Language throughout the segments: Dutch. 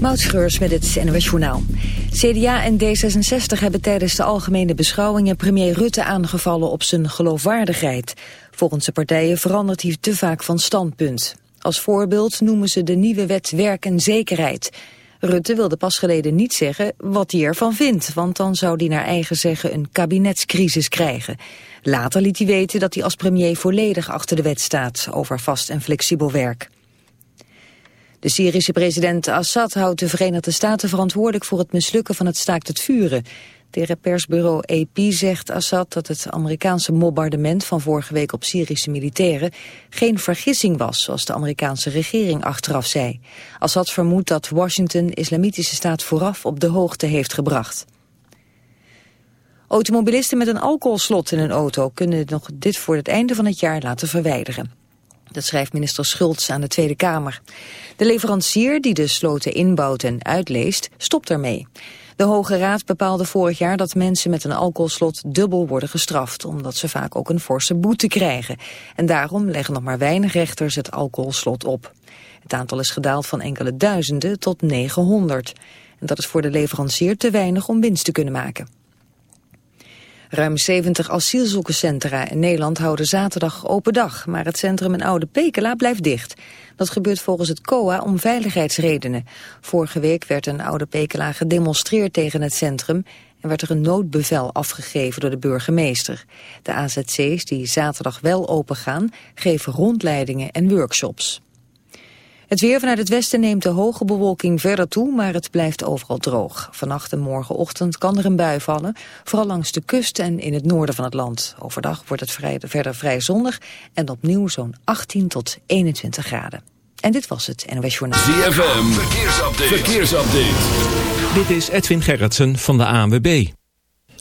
Moutschreurs met het NOS Journaal. CDA en D66 hebben tijdens de algemene beschouwingen premier Rutte aangevallen op zijn geloofwaardigheid. Volgens de partijen verandert hij te vaak van standpunt. Als voorbeeld noemen ze de nieuwe wet werk en zekerheid. Rutte wilde pas geleden niet zeggen wat hij ervan vindt, want dan zou hij naar eigen zeggen een kabinetscrisis krijgen. Later liet hij weten dat hij als premier volledig achter de wet staat over vast en flexibel werk. De Syrische president Assad houdt de Verenigde Staten verantwoordelijk voor het mislukken van het staakt het vuren. Tegen persbureau AP zegt Assad dat het Amerikaanse bombardement van vorige week op Syrische militairen geen vergissing was, zoals de Amerikaanse regering achteraf zei. Assad vermoedt dat Washington islamitische staat vooraf op de hoogte heeft gebracht. Automobilisten met een alcoholslot in een auto kunnen nog dit voor het einde van het jaar laten verwijderen. Dat schrijft minister Schultz aan de Tweede Kamer. De leverancier die de sloten inbouwt en uitleest, stopt ermee. De Hoge Raad bepaalde vorig jaar dat mensen met een alcoholslot dubbel worden gestraft, omdat ze vaak ook een forse boete krijgen. En daarom leggen nog maar weinig rechters het alcoholslot op. Het aantal is gedaald van enkele duizenden tot 900. En dat is voor de leverancier te weinig om winst te kunnen maken. Ruim 70 asielzoekerscentra in Nederland houden zaterdag open dag, maar het centrum in Oude Pekela blijft dicht. Dat gebeurt volgens het COA om veiligheidsredenen. Vorige week werd een Oude Pekela gedemonstreerd tegen het centrum en werd er een noodbevel afgegeven door de burgemeester. De AZC's die zaterdag wel open gaan, geven rondleidingen en workshops. Het weer vanuit het westen neemt de hoge bewolking verder toe, maar het blijft overal droog. Vannacht en morgenochtend kan er een bui vallen, vooral langs de kust en in het noorden van het land. Overdag wordt het vrij, verder vrij zonnig en opnieuw zo'n 18 tot 21 graden. En dit was het NOS Journaal. ZFM, verkeersupdate. verkeersupdate. Dit is Edwin Gerritsen van de ANWB.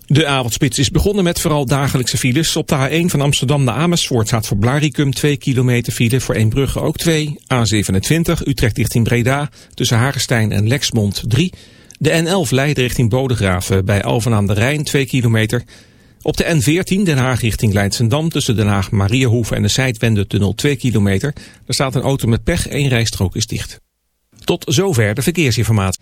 De avondspits is begonnen met vooral dagelijkse files. Op de A1 van Amsterdam naar Amersfoort staat voor Blaricum 2 kilometer file. Voor Eembrugge ook 2. A27 Utrecht richting Breda tussen Hagestein en Lexmond 3. De N11 Leiden richting Bodegraven bij Alphen aan de Rijn 2 kilometer. Op de N14 Den Haag richting Leidsendam tussen Den Haag Mariahoeve en de Zijdwende-tunnel 2 kilometer. Er staat een auto met pech, één rijstrook is dicht. Tot zover de verkeersinformatie.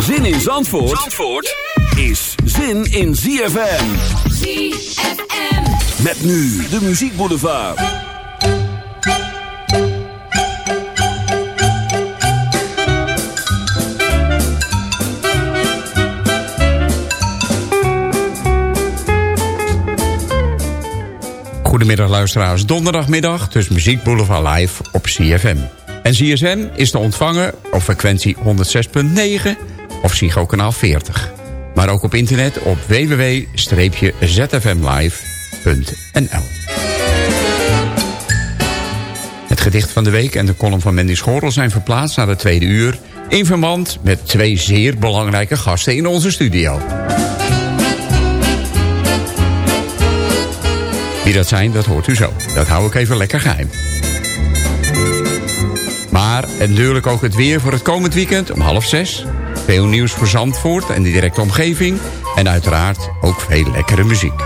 Zin in Zandvoort, Zandvoort is zin in ZFM. ZFM. Met nu de muziekboulevard. Goedemiddag luisteraars, donderdagmiddag, dus Muziek Boulevard Live op CFM. En CSM is te ontvangen op frequentie 106.9 of Psycho kanaal 40. Maar ook op internet op www.zfmlive.nl Het gedicht van de week en de column van Mandy Schorrel zijn verplaatst naar de tweede uur... in verband met twee zeer belangrijke gasten in onze studio. Wie dat zijn, dat hoort u zo. Dat hou ik even lekker geheim. Maar en natuurlijk ook het weer voor het komend weekend om half zes. Veel nieuws voor Zandvoort en de directe omgeving. En uiteraard ook veel lekkere muziek.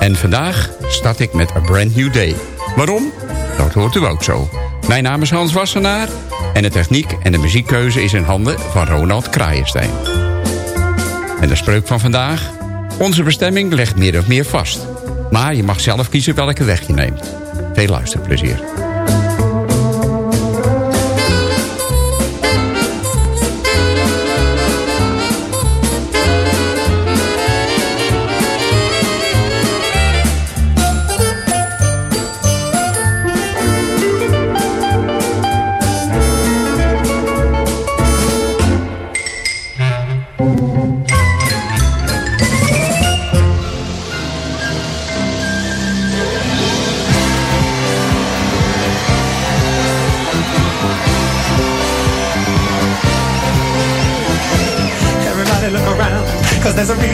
En vandaag start ik met A Brand New Day. Waarom? Dat hoort u ook zo. Mijn naam is Hans Wassenaar. En de techniek en de muziekkeuze is in handen van Ronald Kraaienstein. En de spreuk van vandaag? Onze bestemming ligt meer of meer vast. Maar je mag zelf kiezen welke weg je neemt. Veel luisterplezier.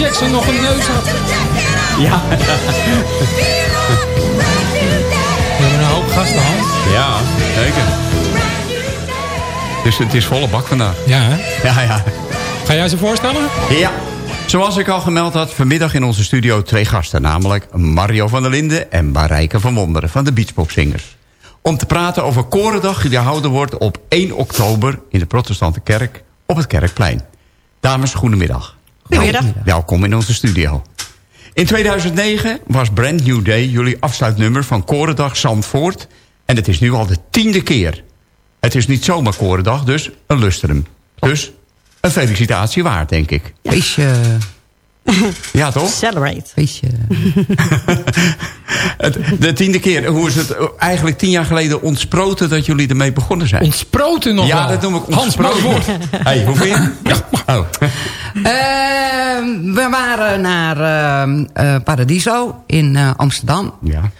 Jackson nog een neus had. Ja. We hebben een hoop gasten, Hans. Ja, zeker. Dus het is volle bak vandaag. Ja, hè? Ja, ja. Ga jij ze voorstellen? Ja. Zoals ik al gemeld had, vanmiddag in onze studio twee gasten. Namelijk Mario van der Linden en Marijke van Wonderen van de Beachboxzingers. Om te praten over Korendag die gehouden wordt op 1 oktober... in de protestante kerk op het Kerkplein. Dames, goedemiddag. Goedemiddag. Wel- Welkom in onze studio. In 2009 was Brand New Day jullie afsluitnummer van Korendag Zandvoort... en het is nu al de tiende keer. Het is niet zomaar Korendag, dus een lustrum. Dus een felicitatie waard, denk ik. Feestje. Ja, toch? Celebrate. Feestje. Het- De tiende keer. Hoe is het eigenlijk tien jaar geleden ontsproten dat jullie ermee begonnen zijn? Ontsproten nog ja, wel. dat noem ik Hans, ontsproten. woord. hey, hoe vind je? Ja. Oh. Ehm, we waren naar ehm, eh, Paradiso in eh, Amsterdam. ja.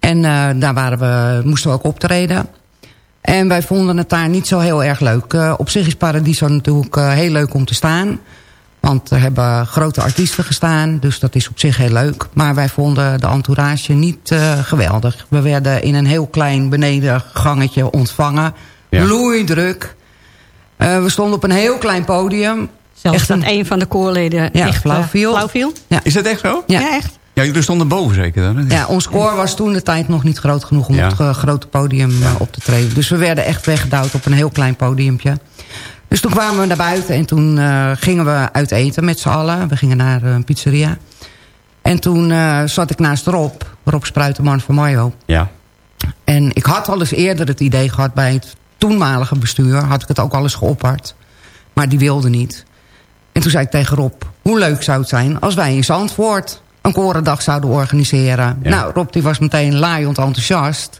En eh, daar waren we, moesten we ook optreden. En wij vonden het daar niet zo heel erg leuk. Eh, op zich is Paradiso natuurlijk eh, heel leuk om te staan. Want er hebben grote artiesten gestaan. Dus dat is op zich heel leuk. Maar wij vonden de entourage niet eh, geweldig. We werden in een heel klein benedengangetje ontvangen. Ja. Bloeidruk. Eh, we stonden op een heel klein podium. Zelfs Echt dat een- een van de koorleden Ja, echt eh, flauw viel. flauw viel. Is dat echt zo? Ja. Ja, echt. Ja, jullie stonden boven zeker dan? Ja, ons koor was toen de tijd nog niet groot genoeg om Ja. op het grote podium op te treden. Dus we werden echt weggedouwd op een heel klein podiumpje. Dus toen kwamen we naar buiten en toen eh, gingen we uit eten met z'n allen. We gingen naar eh, een pizzeria. En toen eh, zat ik naast Rob, Rob Spruitenman van Mayo. Ja. En ik had al eens eerder het idee gehad bij het toenmalige bestuur. Had ik het ook al eens geopperd. Maar die wilde niet. En toen zei ik tegen Rob, hoe leuk zou het zijn als wij in Zandvoort een korendag zouden organiseren. Ja. Nou, Rob die was meteen laaiend enthousiast.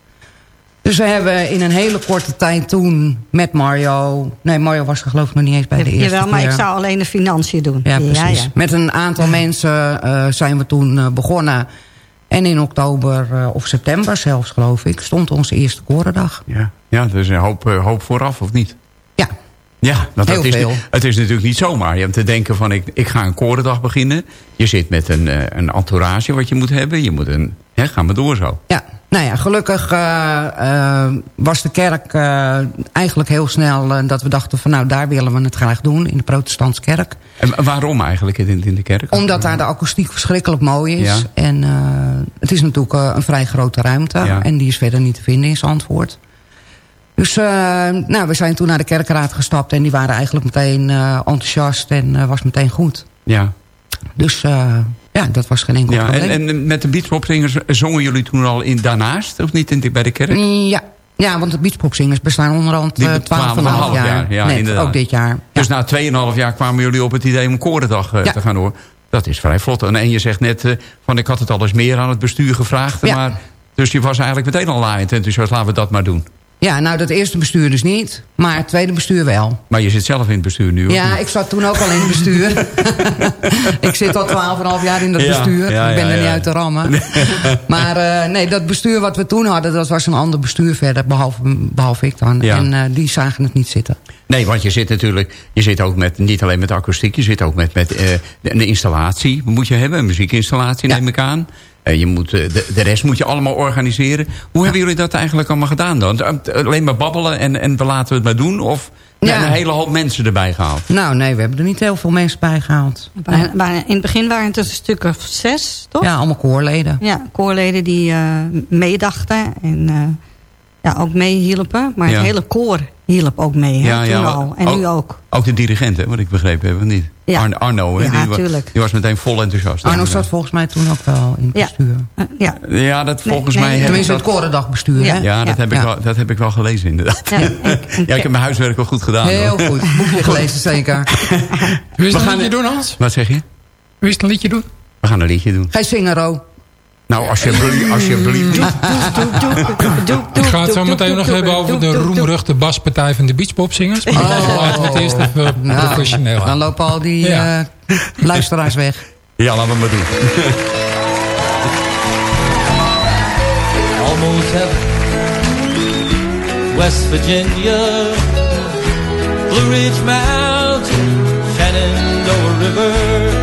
Dus we hebben in een hele korte tijd toen met Mario... Nee, Mario was er geloof ik nog niet eens bij de eerste Jawel, maar ik zou alleen de financiën doen. Ja, precies. ja. Met een aantal mensen eh, zijn we toen eh, begonnen. En in oktober eh, of september zelfs, geloof ik... stond onze eerste korendag. Ja, ja dus een hoop, hoop vooraf, of niet? Ja, Ja, want Heel dat is, veel. het is natuurlijk niet zomaar. Je hebt te denken van, ik, ik ga een korendag beginnen. Je zit met een, een entourage wat je moet hebben. Je moet een, hè, ga maar door zo. ja. Nou ja, gelukkig eh, eh, was de kerk eh, eigenlijk heel snel... dat we dachten van nou, daar willen we het graag doen... in de protestantse kerk. En waarom eigenlijk in, in de kerk? Omdat daar de akoestiek verschrikkelijk mooi is. Ja. En het is natuurlijk een vrij grote ruimte. Ja. En die is verder niet te vinden in Zandvoort. Dus nou, we zijn toen naar de kerkraad gestapt... en die waren eigenlijk meteen enthousiast en was meteen goed. Ja. Dus ja, dat was geen enkel ja probleem. en, en met de beachpopzingers zongen jullie toen al in daarnaast? Of niet in, bij de kerk? Ja, ja, want de beachpopzingers bestaan onderhand uh, be- 12,5 12,5 jaar. jaar, ja, Net, inderdaad. ook dit jaar. Dus na 2,5 jaar kwamen jullie op het idee om Korendag eh, Ja. te gaan door. Dat is vrij vlot. En, en je zegt net, eh, van ik had het al eens meer aan het bestuur gevraagd. Ja. Maar, dus je was eigenlijk meteen al laaiend enthousiast. Laten we dat maar doen. Ja, nou dat eerste bestuur dus niet, maar het tweede bestuur wel. Maar je zit zelf in het bestuur nu. Ja, ik zat toen ook al in het bestuur. ik zit al 12,5 jaar in dat Ja, bestuur. ja, ik ben ja, er niet uit te rammen. maar eh, nee, dat bestuur wat we toen hadden, dat was een ander bestuur verder, behalve, behalve ik dan. En eh, die zagen het niet zitten. Nee, want je zit natuurlijk, je zit ook met, niet alleen met akoestiek, je zit ook met, met eh, een installatie moet je hebben, een muziekinstallatie neem ik aan. Je moet, eh, de, de rest moet je allemaal organiseren. Hoe hebben jullie dat eigenlijk allemaal gedaan dan? Eh, Alleen maar babbelen en, en we laten het maar doen? Of Ja. een hele hoop mensen erbij gehaald? Nou nee, we hebben er niet heel veel mensen bij gehaald. In het begin waren het dus een stuk of zes, toch? Ja, allemaal koorleden. Ja, koorleden die eh, meedachten en eh, ja, ook meehielpen. Maar Ja. het hele koor hielp ook mee, hè, toen al. En nu ook. Ook de dirigent, hè, wat ik begrepen heb, of niet? Ja. Arno, Arno hè, Ja, die, wa- tuurlijk. die was meteen vol enthousiast. Arno zat volgens mij toen ook wel in het Ja. bestuur. Eh, ja. Ja, dat volgens nee, mij... ik Tenminste dat, het korendagbestuur, Ja. hè? ja, dat, Ja. Heb ik Ja. wel, dat heb ik wel gelezen inderdaad. Ja, Ja, ik heb mijn huiswerk wel goed gedaan. Heel hoor. goed. Boekje gelezen, zeker. Wil je We een liedje doen, Hans? Wat zeg je? Wil je een liedje doen? We gaan een liedje doen. Ga je zingen, Ro? Nou, alsjeblieft. alsjeblieft. Ik ga het zo meteen nog hebben over de roemruchte baspartij van de beachpopzingers. Maar Oh. laten we het eerst even Nou, professioneel Dan lopen al die Ja. eh, luisteraars weg. Ja, laten we maar doen. almost heaven. West Virginia, Blue Ridge Mountain, Shenandoah River.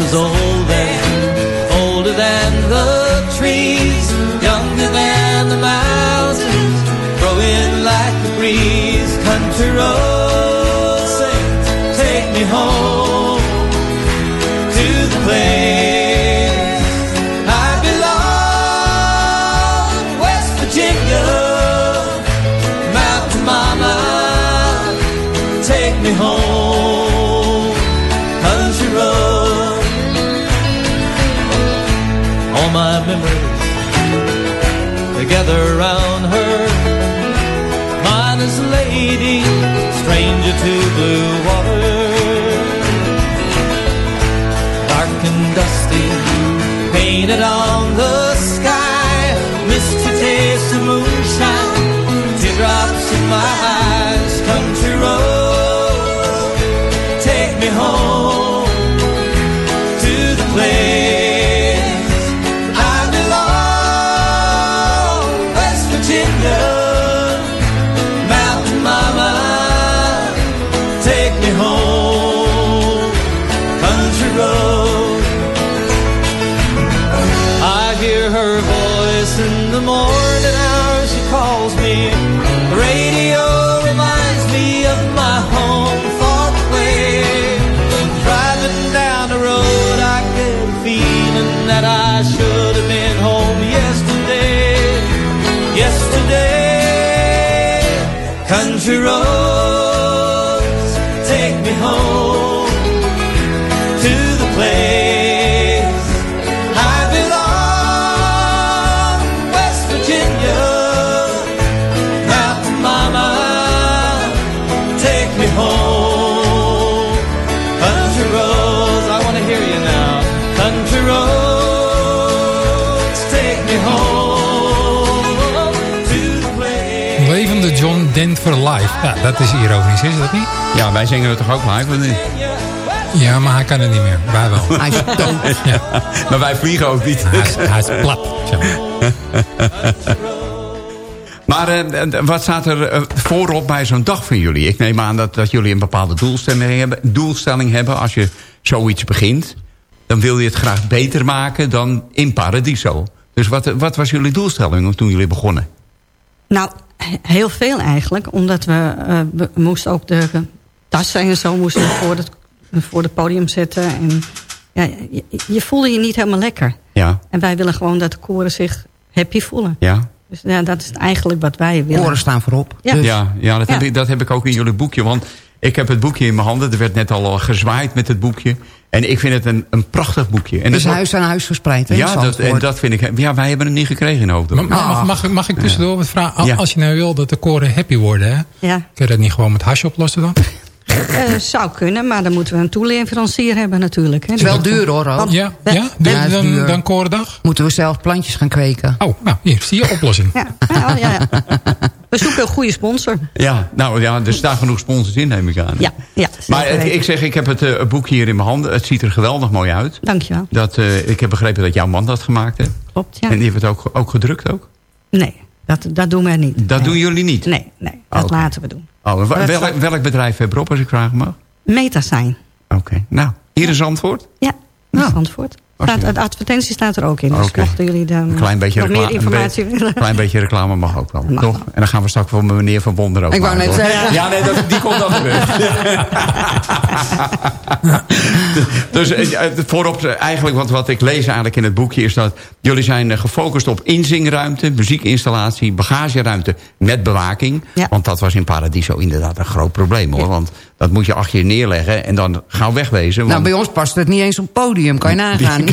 Is old and older than the trees, younger than the mountains, growing like the breeze. Country roads take me home to the place I belong, West Virginia, Mountain Mama, take me home, country road. My memories together around her, miner's lady, stranger to blue water dark and dusty, painted on the sky. Misty taste of moonshine, teardrops in my eyes. ましょう Denver live. Ja, dat is ironisch, is dat niet? Ja, wij zingen het toch ook live? of niet? Ja, maar hij kan het niet meer. Wij wel. Hij is dood. Ja, Maar wij vliegen ook niet. hij, is, hij is plat. maar. Eh, wat staat er eh, voorop bij zo'n dag van jullie? Ik neem aan dat, dat jullie een bepaalde doelstelling hebben, doelstelling hebben. Als je zoiets begint, dan wil je het graag beter maken dan in Paradiso. Dus wat, wat was jullie doelstelling toen jullie begonnen? Nou, heel veel eigenlijk. Omdat we, eh, we moesten ook de tassen en zo moesten we voor het, voor het podium zetten. En ja, je, je voelde je niet helemaal lekker. Ja, En wij willen gewoon dat de koren zich happy voelen. ja. Dus ja, dat is eigenlijk wat wij willen. Koren staan voorop. Ja. Dus- Ja, ja, dat, Heb Ja. ik, dat heb ik ook in jullie boekje. Want ik heb het boekje in mijn handen. Er werd net al gezwaaid met het boekje. En ik vind het een, een prachtig boekje. En Het is dat- huis aan huis verspreid. hè, Ja, dat, en dat vind ik... Ja, wij hebben het niet gekregen in Hoofddorp. Maar- Mag, mag, ik- mag ik tussendoor wat vragen? Als je nou wil dat de koren happy worden, hè? Ja, kun je dat niet gewoon met hash oplossen dan? Eh, zou kunnen, maar dan moeten we een toeleverancier hebben natuurlijk. Hè. Het is wel duur hoor. Rob. Ja, ja? Dan, duur. dan korendag? Moeten we zelf plantjes gaan kweken. Oh, nou, hier, zie je oplossing. Ja, ja, ja, ja. We zoeken een goede sponsor. Ja, nou ja, er staan genoeg sponsors in, neem ik aan. Ja, ja Maar het- weten. ik zeg, ik heb het eh, boekje hier in mijn handen. Het ziet er geweldig mooi uit. Dankjewel. Dat, eh, ik heb begrepen dat jouw man dat gemaakt heeft. Klopt, ja. En die heeft het ook, ook gedrukt ook? Nee, dat, dat doen we niet. Dat nee. doen jullie niet? Nee, nee dat Oké. laten we doen. Oh, welk, welk bedrijf heb erop, als ik vragen mag? Meta zijn. Oké, nou, hier is antwoord. Ja, Nou, Zandvoort. hartstikke Staat, de advertentie staat er ook in. Dus Oké. mochten jullie dan Een klein beetje, nog meer reclame, informatie een willen. be- klein beetje reclame mag ook wel, Mag toch? En dan gaan we straks voor meneer Van Bonder ook Ik wou net zeggen. Ja, nee, dat, die komt dan terug. dus eh, voorop, eh, eigenlijk wat, wat ik lees eigenlijk in het boekje... is dat jullie zijn eh, gefocust op inzingruimte, muziekinstallatie... bagageruimte met bewaking. Ja. Want dat was in Paradiso inderdaad een groot probleem, hoor. Ja. Want dat moet je achter je neerleggen en dan gauw wegwezen. Nou, bij ons past het niet eens op podium. Kan je nagaan.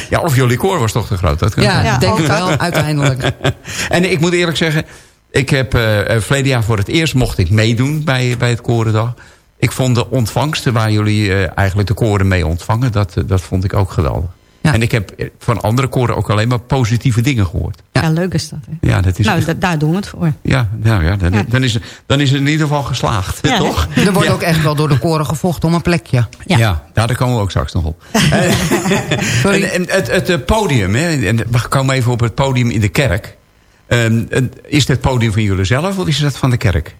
ja, of jullie koor was toch te groot? Dat kan Ja, Ja, ik denk wel, uiteindelijk. En ik moet eerlijk zeggen, ik heb eh, verleden jaar voor het eerst mocht ik meedoen bij, bij het Korendag. Ik vond de ontvangsten waar jullie eh, eigenlijk de koren mee ontvangen, dat, dat vond ik ook geweldig. Ja. En ik heb van andere koren ook alleen maar positieve dingen gehoord. Ja, leuk is dat. Hè? Ja, dat is nou, echt- daar doen we het voor. ja, nou ja, dan, Ja. Dan, is, dan is het in ieder geval geslaagd, toch? Er wordt Ja. ook echt wel door de koren gevochten om een plekje. Ja. Ja. daar komen we ook straks nog op. Sorry. En, en het, het eh, podium, hè, en we komen even op het podium in de kerk. Ehm, is het podium van jullie zelf of is dat van de kerk?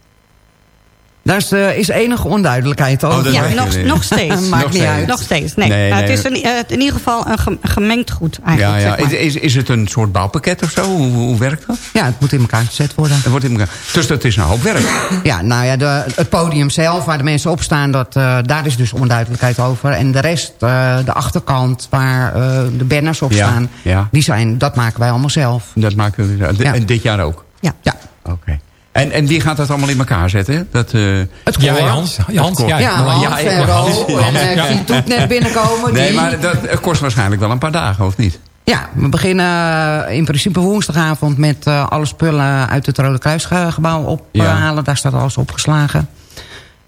Daar is, eh, is enige onduidelijkheid over. Oh, dat Ja, nog, nog steeds. Maakt Nog niet steeds. uit. Nog steeds, nee. Nee, nee. het is een, eh, in ieder geval een gem- gemengd goed Ja, eigenlijk. ja. zeg maar. Is, is het een soort bouwpakket of zo? Hoe, hoe werkt dat? Ja, het moet in elkaar gezet worden. Het wordt in elkaar. Dus dat is een hoop werk. Ja, nou ja, de, het podium zelf, waar de mensen op staan, dat, eh, daar is dus onduidelijkheid over. En de rest, eh, de achterkant, waar eh, de banners op Ja, staan, ja. die zijn, dat maken wij allemaal zelf. Dat maken we Ja. En dit jaar ook? Ja. Ja, Oké. En, en wie gaat dat allemaal in elkaar zetten? Dat, eh, het Ja, koor. Hans. Hans koor. ja, Ja, maar- Hans ja, en ja, Ro. Hans, En Hans, eh, ja. ik zie Toet net binnenkomen. nee, die- maar dat het kost waarschijnlijk wel een paar dagen, of niet? Ja, we beginnen in principe woensdagavond met eh, alle spullen uit het Rode Kruisgebouw ophalen. Ja. Daar staat alles opgeslagen.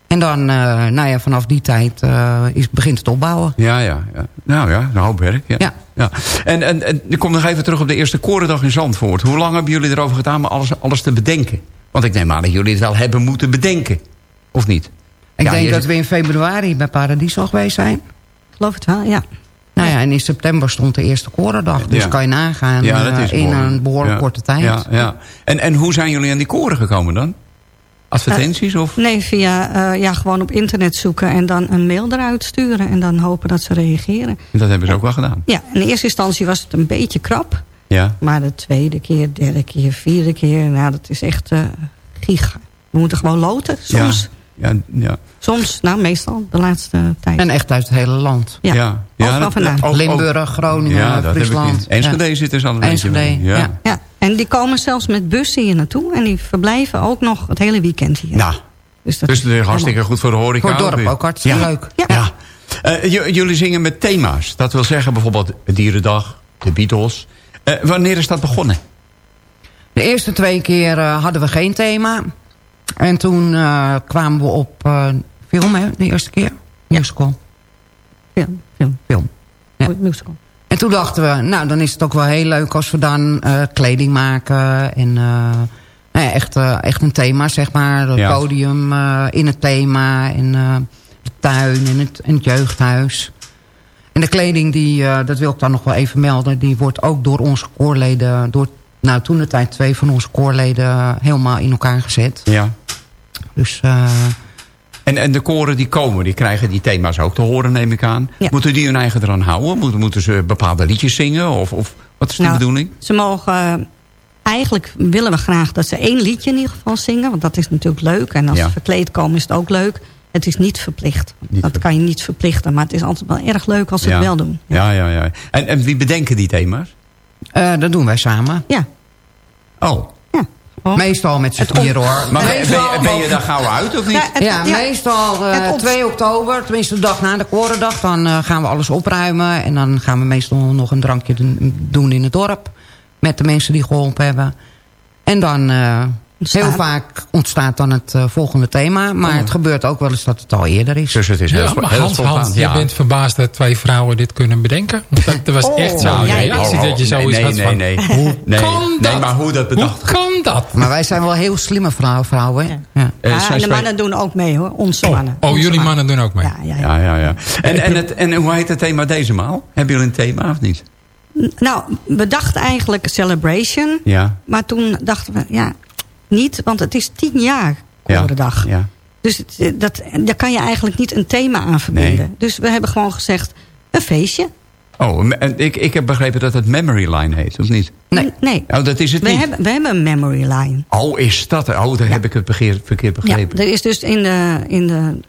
En dan, eh, nou ja, vanaf die tijd eh, is, begint het opbouwen. Ja, ja, ja. Nou ja, een hoop werk. Ja. Ja. En, en, en ik kom nog even terug op de eerste korendag in Zandvoort. Hoe lang hebben jullie erover gedaan om alles, alles te bedenken? Want ik neem aan dat jullie het wel hebben moeten bedenken. Of niet? Ik Ja, denk dat we in februari bij Paradiso geweest zijn. Geloof het wel, ja. Nou ja, en in september stond de eerste korendag. Dus Ja. kan je nagaan Ja, dat is eh, in een behoorlijk Ja, korte tijd. Ja, ja. En, en hoe zijn jullie aan die koren gekomen dan? Advertenties of? Nee, via eh, ja, gewoon op internet zoeken en dan een mail eruit sturen. En dan hopen dat ze reageren. Dat hebben ze ook wel gedaan. Ja, in eerste instantie was het een beetje krap. Ja. Maar de tweede keer, derde keer, vierde keer, nou dat is echt eh giga. We moeten gewoon loten, soms. Ja, ja. Soms, nou meestal, de laatste tijd. En echt uit het hele land. ja, ja. vandaan. ook- ook- Limburg, Groningen, ja, dat Friesland. Enschede zit er zo een beetje ja. Ja, en die komen zelfs met bussen hier naartoe. En die verblijven ook nog het hele weekend hier. Nou, dus dat dus is hartstikke goed voor de horeca. Voor het dorp ook hartstikke Ja. leuk. Ja. Ja. Eh, jullie zingen met thema's. Dat wil zeggen bijvoorbeeld Dierendag, de Beatles. Eh, wanneer is dat begonnen? De eerste twee keer eh, hadden we geen thema. En toen eh, kwamen we op eh, film, hè, de eerste keer. Musical. Film, film, Film. Ja. musical. En toen dachten we, nou, dan is het ook wel heel leuk als we dan eh, kleding maken. En eh, nou ja, echt, eh, echt een thema, zeg maar. Het Ja. podium eh, in het thema. En eh, de tuin en het, en het jeugdhuis. En de kleding, die, eh, dat wil ik dan nog wel even melden... die wordt ook door onze koorleden... door nou, toen de tijd twee van onze koorleden helemaal in elkaar gezet. Ja. Dus eh, En, en de koren die komen, die krijgen die thema's ook te horen, neem ik aan. Ja. Moeten die hun eigen eraan houden? Moeten, moeten ze bepaalde liedjes zingen? Of, of wat is de Nou, bedoeling? Ze mogen... eh, Eigenlijk willen we graag dat ze één liedje in ieder geval zingen. Want dat is natuurlijk leuk. En als Ja. ze verkleed komen is het ook leuk. Het is niet verplicht. Niet dat kan je niet verplichten. Maar het is altijd wel erg leuk als ze ja. het wel doen. Ja, ja, ja. En, en wie bedenken die thema's? eh, dat doen wij samen. Ja, Oh. Meestal met z'n vier hoor. Maar ben, Meestal- ben, ben je daar gauw uit of niet? Ja, het- ja, ja, meestal eh, het op- 2 oktober, tenminste de dag na de Korendag... dan eh, gaan we alles opruimen en dan gaan we meestal nog een drankje doen- doen in het dorp... met de mensen die geholpen hebben. En dan, heel Ontstaat. vaak ontstaat dan het eh, volgende thema... maar het gebeurt ook wel eens dat het al eerder is. Dus het is heel, Ja, maar heel Hans, je bent verbaasd dat twee vrouwen dit kunnen bedenken. Want Dat, dat was Oh, echt zo'n ja, reactie oh, dat je oh, zoiets nee, had nee, van... nee, nee. Hoe Nee, kan nee, dat? maar hoe dat bedacht Hoe kan dat? Maar wij zijn wel heel slimme vrouwen. vrouwen hè? Ja. Eh, Ja, zij en de mannen doen ook mee hoor, onze Oh, mannen. oh, Onze jullie mannen doen ook mee. Ja, ja, ja. Ja, ja, ja. En, en, het, en hoe heet het thema deze maal? Hebben jullie een thema of niet? Nou, we dachten eigenlijk Celebration. Ja. Maar toen dachten we, ja, niet. Want het is tien jaar Ja. Korendag. Ja. Dus het, eh, dat, daar kan je eigenlijk niet een thema aan verbinden. Nee. Dus we hebben gewoon gezegd, een feestje. Oh, en ik, ik heb begrepen dat het Memory Line heet, of niet? Nee. Nee, Oh, dat is het we niet. hebben, we hebben een memory line. Oh, is dat? Oh, dan heb ik het begeer- verkeerd Ja, begrepen. er is dus in de, in de,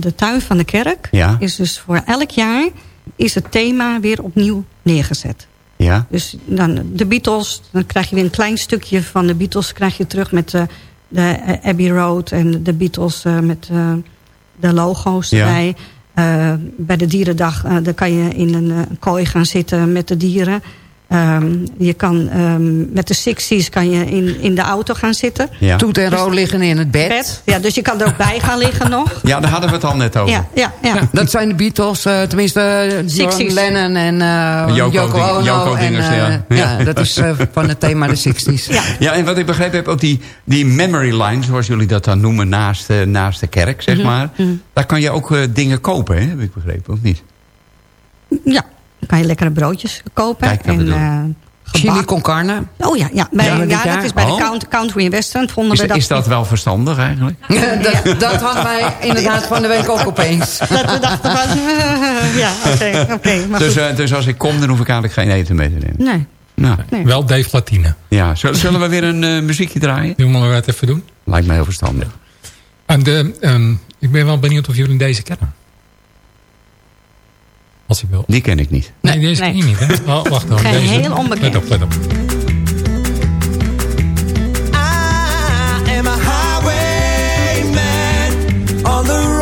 de tuin van de kerk... Ja. is dus voor elk jaar is het thema weer opnieuw neergezet. Ja? Dus dan de Beatles, dan krijg je weer een klein stukje van de Beatles... krijg je terug met de, de Abbey Road en de Beatles eh, met eh, de logo's Ja. erbij. Eh, bij de dierendag eh, dan kan je in een eh, kooi gaan zitten met de dieren. Ehm, je kan ehm, met de Sixties kan je in, in de auto gaan zitten. Ja. Toet en rood liggen in het bed. Bed. Ja, dus je kan er ook bij gaan liggen nog. ja, daar hadden we het al net over. Ja, ja, ja. Dat zijn de Beatles, eh, tenminste eh, John Sixties. Lennon en eh, Yoko Yoko, Ding- Ono. Yoko en, dingers, eh, ja. ja. dat is eh, van het thema de 60s. Ja. Ja, en wat ik begrepen heb, ook die, die memory line, zoals jullie dat dan noemen, naast, eh, naast de kerk, zeg Mhm, maar. Daar kan je ook eh, dingen kopen, hè? heb ik begrepen, of niet? ja, dan kan je lekkere broodjes kopen. Kijk, dat en, eh, Chili con carne. Oh ja, ja, bij, Ja, ja, dit jaar? dat is bij Oh. de count, Country in Western. Vonden Is, we dat, is dat wel verstandig eigenlijk? dat, dat hadden wij inderdaad van de week ook opeens. dat we dachten van... ja, oké, oké. maar Dus, eh, dus als ik kom, dan hoef ik eigenlijk geen eten mee te nemen. nee, Nou, nee. Wel Dave Latine. ja. Zullen we weer een eh, muziekje draaien? Doen we wat even doen. Lijkt me heel verstandig. En de, ehm, ik ben wel benieuwd of jullie deze kennen. Als ik wil. Die ken ik niet. Nee, deze Nee. ken je niet, hè? Oh, wacht. Geen Deze. heel onbekend. Let op, let op. I am a highwayman on the road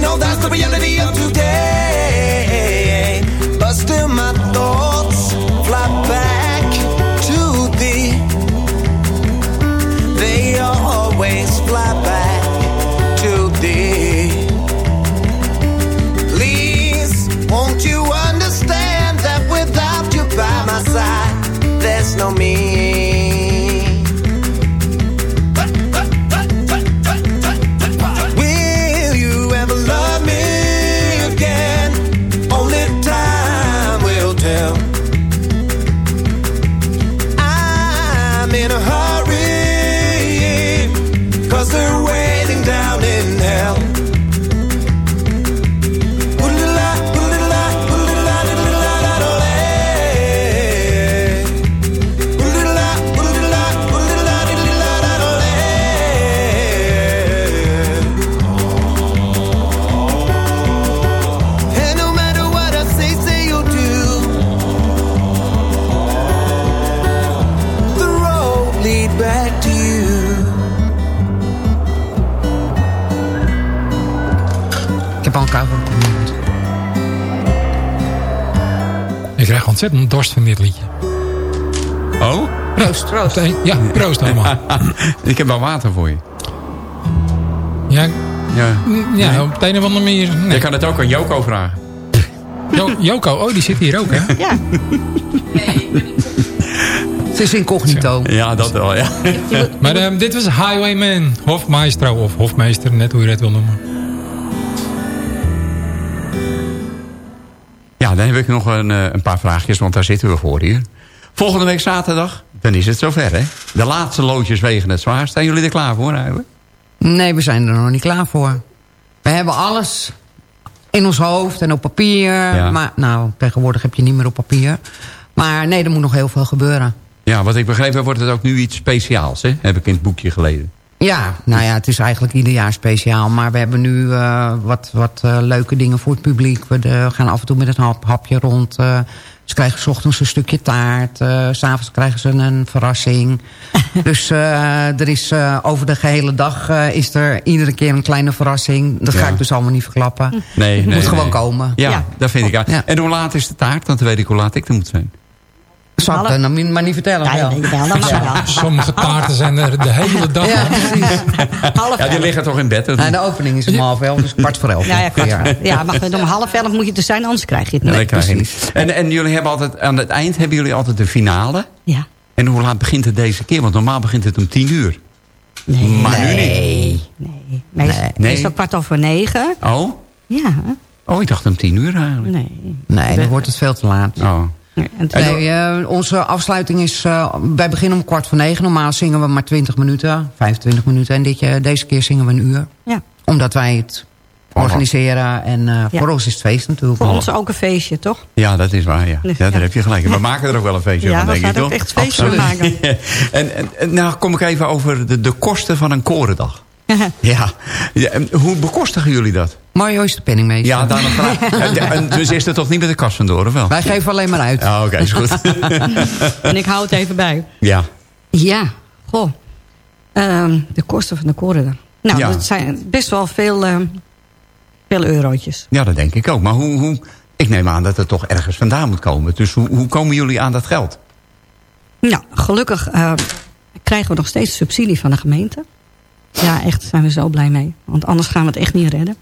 know that's the reality of today ontzettend dorst van dit liedje. Oh? Proost. Proost. Ja, proost allemaal. ik heb wel water voor je. Ja, Ja. ja op de een of andere manier. Nee. Je kan het ook aan Joko vragen. Jo- Joko, oh, die zit hier ook, hè? Ja. Het is incognito. Ja, dat wel, ja. Maar ehm, dit was Highwayman, Hofmeester of Hofmeester, net hoe je het wil noemen. Dan heb ik nog een, eh, een paar vraagjes, want daar zitten we voor hier. Volgende week zaterdag, dan is het zover, hè? De laatste loodjes wegen het zwaar. Staan jullie er klaar voor eigenlijk? Nee, we zijn er nog niet klaar voor. We hebben alles in ons hoofd en op papier. Ja. Maar nou, tegenwoordig heb je niet meer op papier. Maar nee, er moet nog heel veel gebeuren. Ja, wat ik begrepen heb, wordt het ook nu iets speciaals, hè? Heb ik in het boekje gelezen. Ja, nou ja, het is eigenlijk ieder jaar speciaal. Maar we hebben nu eh, wat, wat eh, leuke dingen voor het publiek. We eh, gaan af en toe met een hap, hapje rond. eh, ze krijgen 's ochtends een stukje taart. eh, s S'avonds krijgen ze een verrassing. dus eh, er is eh, over de gehele dag eh, is er iedere keer een kleine verrassing. Dat ga ik dus allemaal niet verklappen. Nee, Het nee, moet gewoon nee. komen. Ja, Ja. dat vind ik. Ja. Ja. En hoe laat is de taart? Want dan weet ik hoe laat ik er moet zijn. Zal ik maar- maar niet vertellen. Ja, wel. wel. Dat mag wel. Sommige taarten zijn er de hele dag. Ja, precies. Half Ja, die liggen toch in bed? Nou, de opening is om half elf, dus kwart voor elf. Ja, ja, kwart voor ja, het om half elf moet je er zijn, anders krijg je het niet. je precies. niet. En, en jullie hebben altijd, aan het eind hebben jullie altijd de finale. Ja. En hoe laat begint het deze keer? Want normaal begint het om tien uur. Nee. Maar nu niet. Nee. Nee. Meestal, Nee. meestal kwart over negen. Oh? Ja. Oh, ik dacht om tien uur eigenlijk. Nee. Nee, dan wordt het veel te laat. Oh. Nee, eh, onze afsluiting is... eh, wij beginnen om kwart voor negen. Normaal zingen we maar 20 minuten, 25 minuten. En dit, deze keer zingen we een uur. ja. Omdat wij het organiseren. En eh, voor ons is het feest natuurlijk. Voor ons ook een feestje, toch? Ja, dat is waar, ja. Ja daar ja. heb je gelijk. We maken er ook wel een feestje Ja, van, we denk gaan ik, er toch? echt feest van maken. en, en, en nou kom ik even over de, de kosten van een korendag. Ja. ja. Hoe bekostigen jullie dat? Mario is de penningmeester. Ja, daarom vraag. Ja, Dus is er toch niet met de kast vandoor, of wel? Wij geven alleen maar uit. Ja, oké, is goed. En ik hou het even bij. ja. Ja, goh. Ehm, de kosten van de koren. Nou, Ja. dat zijn best wel veel, ehm, veel eurotjes. ja, dat denk ik ook. Maar hoe, hoe... Ik neem aan dat het toch ergens vandaan moet komen. Dus hoe, hoe komen jullie aan dat geld? Nou, gelukkig eh, krijgen we nog steeds subsidie van de gemeente. Ja, echt zijn we zo blij mee. Want anders gaan we het echt niet redden.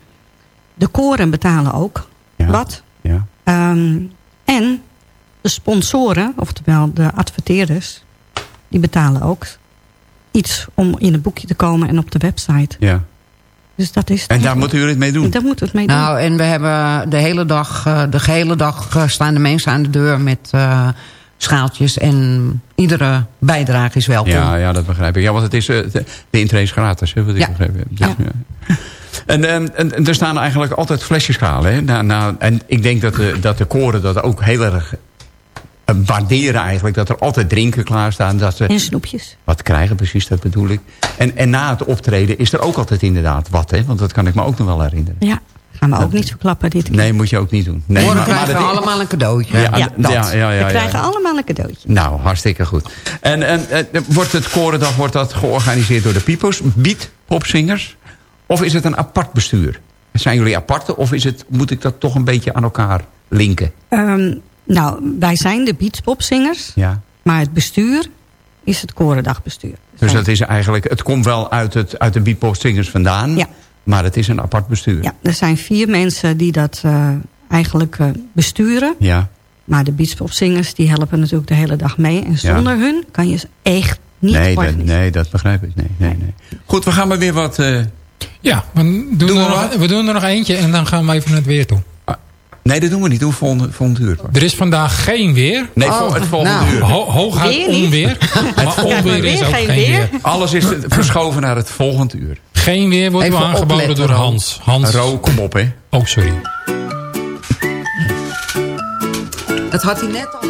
De koren betalen ook Ja. wat. Ja. Ehm, en de sponsoren, oftewel de adverteerders... die betalen ook iets om in het boekje te komen en op de website. ja. Dus dat is... En daar moeten jullie het mee doen? Daar moeten we het mee doen. Nou, en we hebben de hele dag, eh, de gehele dag eh, staan de mensen aan de deur met eh, schaaltjes. En iedere bijdrage is welkom. Ja, ja, dat begrijp ik. Ja, want het is, eh, de, intree is gratis, hè, wat ik Ja. begrepen heb. Dus, Ja. ja. En, en, er staan eigenlijk altijd flesjeschalen. Hè? Nou, nou, en ik denk dat de, dat de koren dat ook heel erg eh, waarderen eigenlijk. Dat er altijd drinken klaarstaan. Dat ze En snoepjes. wat krijgen, precies, dat bedoel ik. En, en na het optreden is er ook altijd inderdaad wat. Hè? Want dat kan ik me ook nog wel herinneren. Ja, gaan we ook niet verklappen dit keer. Nee, moet je ook niet doen. Nee, Morgen krijgen we allemaal een cadeautje. Ja, Ja, ja, ja, ja, ja, we krijgen ja. allemaal een cadeautje. Nou, hartstikke goed. En, en, en wordt het Korendag wordt dat georganiseerd door de Pipo's, Beat Popzingers? Of is het een apart bestuur? Zijn jullie aparte of is het, moet ik dat toch een beetje aan elkaar linken? Ehm, nou, wij zijn de beatspopzingers. Ja. Maar het bestuur is het Korendagbestuur. Dus dat is eigenlijk, het komt wel uit, het, uit de Beat Popzingers vandaan. Ja. Maar het is een apart bestuur. Ja, er zijn vier mensen die dat eh, eigenlijk eh, besturen. Ja. Maar de beatspopzingers die helpen natuurlijk de hele dag mee. En zonder hun kan je ze echt niet nee, dat, nee, dat begrijp ik. Nee, nee, nee. Goed, we gaan maar weer wat... eh, Ja, we doen, Doen we er nog, we doen er nog eentje en dan gaan we even naar het weer toe. Nee, dat doen we niet. Doen we volgende, volgende uur. Er is vandaag geen weer. Nee, Oh, het volgende nou. uur. Ho hooguit Weer niet? onweer. Maar onweer is ook geen geen weer? weer. Alles is verschoven naar het volgende uur. Geen weer wordt Even aangeboden opletten, door. Hans. Hans. Ro, kom op, hè. Oh, sorry. Dat had hij net al.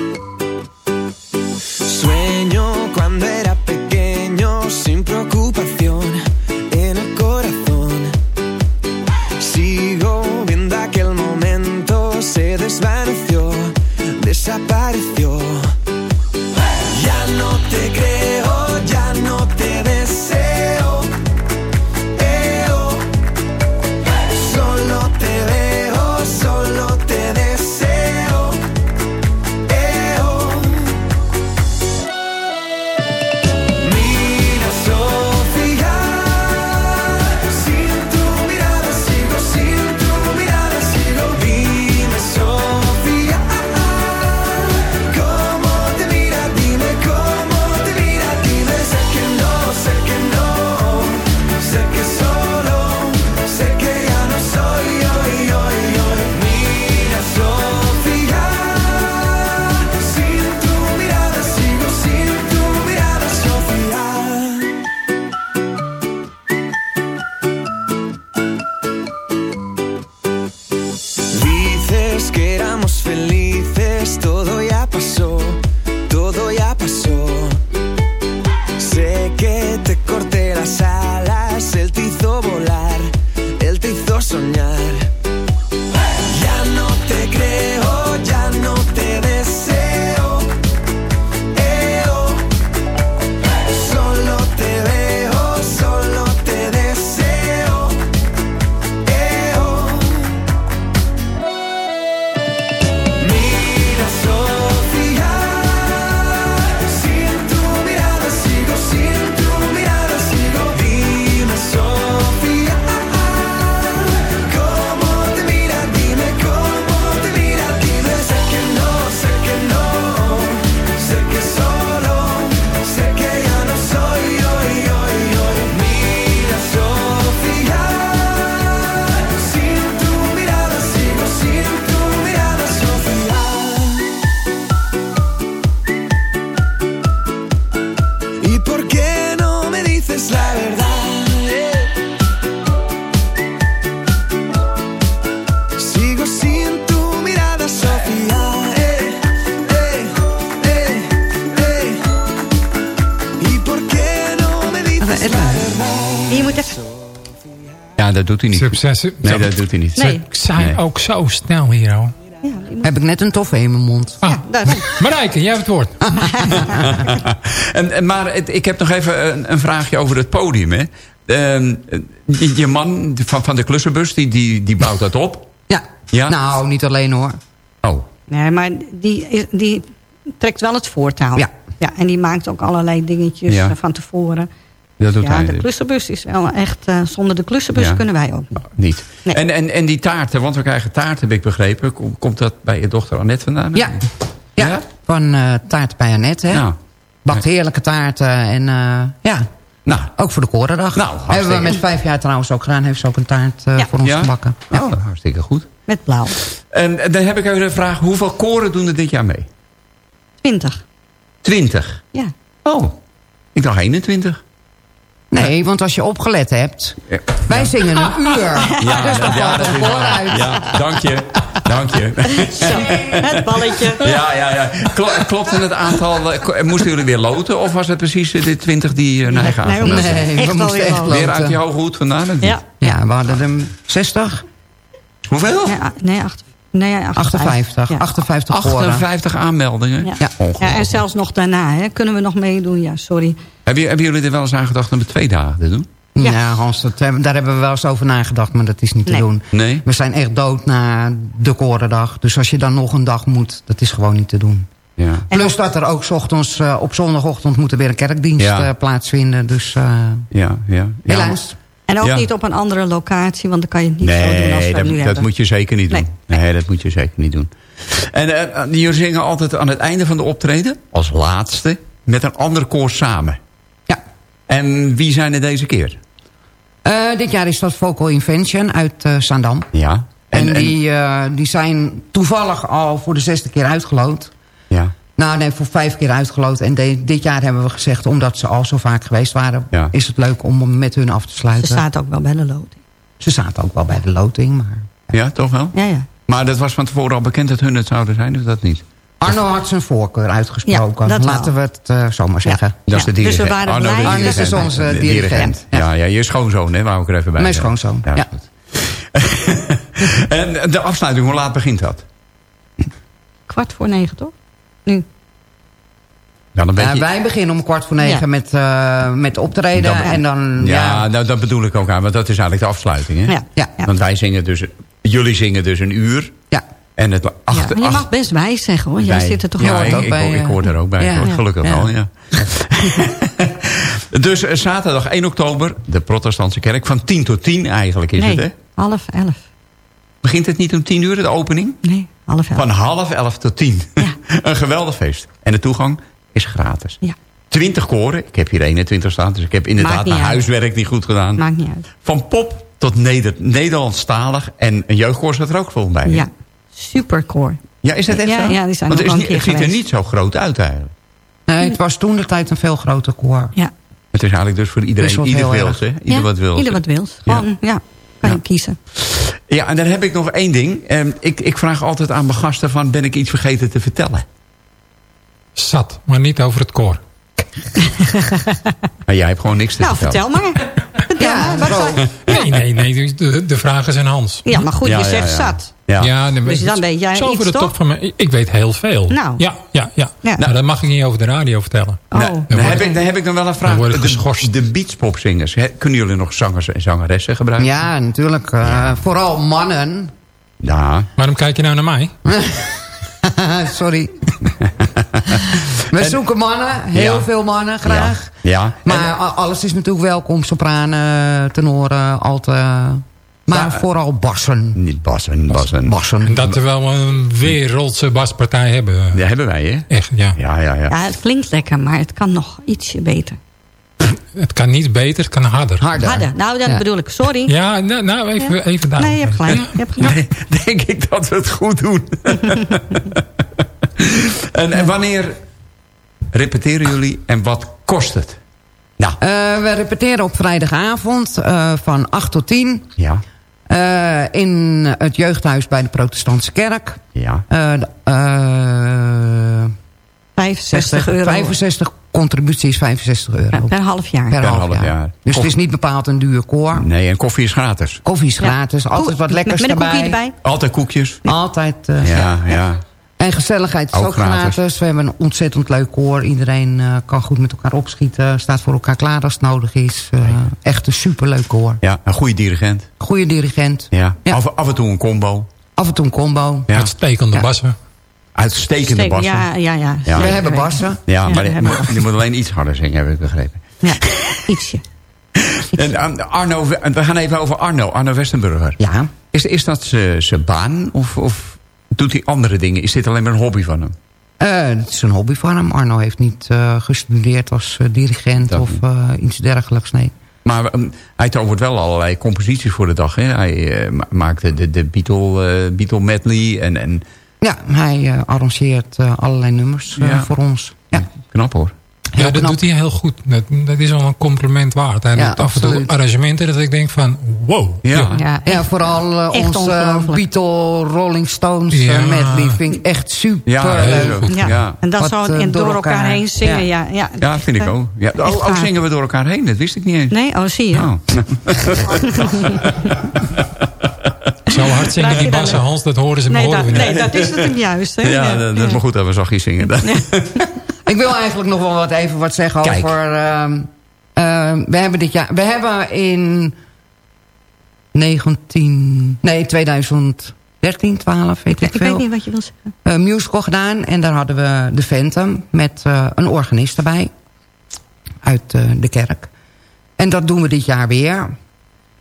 Nee, dat doet hij niet. Nee. Ze zijn Nee. ook zo snel hier al. Ja, Heb ik net een toffe in mijn mond. Ah, daarom. Marijke, jij hebt het woord. En, en, maar het- ik heb nog even een, een vraagje over het podium. Hè. Ehm, je, je man van, van de klussenbus, die, die, die bouwt dat op. Ja. Ja? Nou, niet alleen hoor. Oh, Nee, maar die, die trekt wel het voortouw. Ja. ja. En die maakt ook allerlei dingetjes Ja. van tevoren. Dat doet Ja, hij de dus. klussenbus is wel echt... eh, zonder de klussenbus Ja. kunnen wij ook niet. Nou, niet. Nee. En, en, en die taarten, want we krijgen taart, heb ik begrepen. Kom- Komt dat bij je dochter Annette vandaan? Ja. Ja, Ja? van eh, taart bij Annette. Hè? Nou, Bakt heerlijke taarten. En eh, ja, nou ook voor de Korendag. Nou, hartstikke. Hebben we met vijf jaar trouwens ook gedaan. Heeft ze ook een taart eh, Ja. voor ons Ja? gebakken. Ja. oh, hartstikke goed. Met blauw. En, en dan heb ik even de vraag, hoeveel koren doen er dit jaar mee? 20. 20. Ja. Oh, ik dacht 21. Nee, want als je opgelet hebt... Ja. Wij zingen een uur. dus valt dat een is koor waar. uit. Ja, dank je. Dank je. Zo, het balletje. Ja, ja, ja. Klo- Klopt het aantal? eh, ko- Moesten jullie weer loten? Of was het precies eh, de 20 die uh, naar Nee, gaven? moesten Nee, echt we wel moesten weer echt loten. Weer uit je hoge hoed vandaan? Ja. Ja, we hadden er 60, Hoeveel? Nee, nee, acht, nee 58. 58. Ja. 58 koren. 58 aanmeldingen. Ja. Ja. Ja, en zelfs nog daarna. Hè. Kunnen we nog meedoen? Ja, sorry. Hebben, hebben jullie er wel eens aan gedacht om het twee dagen te doen? Ja, Ja. Hans, dat, hebben- daar hebben we wel eens over nagedacht, maar dat is niet te doen. Nee? We zijn echt dood na de korendag. Dus als je dan nog een dag moet, dat is gewoon niet te doen. Ja. Plus dat er ook ochtends, eh, op zondagochtend moet er weer een kerkdienst Ja. eh, plaatsvinden. Dus eh, Ja, ja. ja. helaas. En ook Ja. niet op een andere locatie, want dan kan je het niet zo doen als we dat, nu dat hebben. moet je zeker niet doen. Nee. Nee, dat moet je zeker niet doen. En eh, eh, jullie zingen altijd aan het einde van de optreden, als laatste, met een ander koor samen. Ja. En wie zijn er deze keer? Eh, dit jaar is dat Vocal Invention uit eh Zaandam. Ja. En, die, eh, die zijn toevallig al voor de zesde keer uitgeloot. Nou, nee, voor vijf keer uitgeloot. En de- dit jaar hebben we gezegd, omdat ze al zo vaak geweest waren... Ja. is het leuk om met hun af te Ze sluiten. staat ook wel bij de loting. Ze zaten ook wel bij de loting, maar... ja, toch wel? Ja, ja. Maar dat was van tevoren al bekend dat hun het zouden zijn, dus dat niet? Arno had zijn voorkeur uitgesproken. Ja. Laten we het eh, zo maar zeggen. Dat is de dus we waren Arno, blij. Arno is onze dirigent. Ja, ja, je schoonzoon, hè, wou ik er even bij Mijn schoonzoon, Ja, en de afsluiting, hoe laat begint dat? Kwart voor negen, toch? Nu. Ja, dan ben Ja, je... wij beginnen om kwart voor negen Ja. met, eh, met optreden. Dan- en dan, Ja, ja, nou, dat bedoel ik ook aan, want dat is eigenlijk de afsluiting. Hè? Ja. Ja. ja. Want wij zingen dus, jullie zingen dus een uur. ja. En het achter, je acht- mag best wij zeggen hoor. Jij wij- zit er toch ja, wel ik, ook ik, bij, hoor- ik eh, hoor er ook bij, ja. hoor. gelukkig Ja. wel, ja. dus eh, zaterdag 1 oktober, de protestantse kerk, van 10 tot 10 eigenlijk is nee, het, hè? half elf. Begint het niet om 10 uur, de opening? Nee, half elf. Van half 11 tot 10. Een geweldig feest. En de toegang is gratis. Ja, 20 koren, ik heb hier 21 staan, dus ik heb inderdaad mijn uit. huiswerk niet goed gedaan. maakt niet uit. Van pop tot Neder Nederlandstalig. En een jeugdkoor zat er ook vol bij. Ja, supercore. Ja, is dat echt Ja, zo? ja, die zijn Want is niet, het ziet er niet zo groot uit eigenlijk. Nee, het was toen de tijd een veel groter koor. Ja. Het is eigenlijk dus voor iedereen, Dus wat ieder wils, hè? Ieder ja, wat wil. Ieder wat wil. Gewoon, ja, kan Ja. je kiezen. Ja, en dan heb ik nog één ding. Ehm, ik, ik vraag altijd aan mijn gasten van, ben ik iets vergeten te vertellen? Zat, maar niet over het koor. Maar jij hebt gewoon niks te Nou, vertellen. vertel maar. Ja, Nee, nee, nee. De, de vraag is aan Hans. Ja, maar goed, Ja, je ja, zegt ja. zat. Ja. nee, Dus dan weet jij zo iets, over de toch? top van me. Ik weet heel veel. Nou. Ja, ja, ja. Ja. Nou, dat mag ik niet over de radio vertellen. Oh. Nou, dan, Dan heb ik, dan heb ik dan wel een vraag. De, de beachpopzingers, hè, kunnen jullie nog zangers en zangeressen gebruiken? Ja, natuurlijk. eh, Vooral mannen. Ja. Waarom kijk je nou naar mij? Sorry. We zoeken mannen. Heel Ja. veel mannen, graag. Ja. ja. Maar En- alles is natuurlijk welkom. Sopranen, tenoren, alten. Maar Ja, vooral bassen. niet bassen, bassen. Bassen. En dat we wel een wereldse baspartij hebben. Dat hebben wij, hè? Echt, ja. Ja, ja, ja. Ja, het klinkt lekker, maar het kan nog ietsje beter. Het kan niet beter, het kan harder. Harder. Harder. Nou, dat Ja. bedoel ik. Sorry. Ja, nou, nou even, even daar. Nee, je hebt gelijk. Je hebt gelijk. Denk ik dat we het goed doen. en, en wanneer repeteren jullie en wat kost het? Nou, Eh, we repeteren op vrijdagavond eh, van 8 tot 10. ja, eh, in het jeugdhuis bij de protestantse kerk. ja. Eh, de- eh, 65 60, euro. 65 contributie is 65 euro. Ja, per half jaar. Per, Per half, half jaar. jaar. Dus het is niet bepaald een duur koor. Nee, en koffie is gratis. Koffie is Ja. gratis, altijd wat lekkers met, met een erbij. koekje erbij. Altijd koekjes. Altijd. eh, Ja, ja. En gezelligheid is Ook ook, gratis. gratis. We hebben een ontzettend leuk koor. Iedereen eh, kan goed met elkaar opschieten. Staat voor elkaar klaar als het nodig is. Eh, echt een superleuk koor. Ja, een goede dirigent. Goede dirigent. Ja. Ja. Af, af en toe een combo. Af en toe een combo. Ja. Uitstekende Ja. bassen. Uitstekende Steek- bassen. Ja, ja, ja. Ja. We hebben bassen. Ja, Ja, maar die, moet- alleen iets harder zingen, heb ik begrepen. Ja, ietsje. En, eh, Arno, we gaan even over Arno, Arno Westenburger. Ja. Is, is dat zijn zijn baan of, of doet hij andere dingen? Is dit alleen maar een hobby van hem? Eh, het is een hobby van hem. Arno heeft niet eh, gestudeerd als eh, dirigent Dat of iets dergelijks. Nee. Maar ehm, hij tovert wel allerlei composities voor de dag. Hè? Hij ma- maakte de, de Beatle, Beatle medley en, en Ja, hij arrangeert allerlei nummers Ja. voor ons. Ja. knap hoor. Ja, dat knap. doet hij heel goed. Dat, dat is wel een compliment waard. Hij Ja, doet af en toe arrangementen dat ik denk van... Wow. Ja. Ja, Ja, vooral eh, onze ongelooflijk. Beatle Rolling Stones eh, Ja. medley vind ik echt super Ja, leuk. heel goed. ja. Ja. En dat zo eh, en door door elkaar, elkaar. heen zingen. Ja. Ja, ja, Ja, vind ik Eh, ook. Ja, oh, ook zingen we door elkaar heen, dat wist ik niet eens. Nee, oh zie je. Oh. Zo hard zingen Laat die bassen, Hans, dat horen ze, maar Nee, horen dat, we niet. nee, dat is het hem juist. Hè? Ja, dat, dat is maar goed dat we zachtjes zingen. Ik wil eigenlijk nog wel wat even wat zeggen Kijk. over... ehm, ehm, we hebben dit jaar... We hebben in 19... Nee, 2013, 12, weet ik Ik veel. weet niet wat je wil zeggen. een musical gedaan. En daar hadden we de Phantom met eh, een organist erbij. Uit eh, de kerk. En dat doen we dit jaar weer.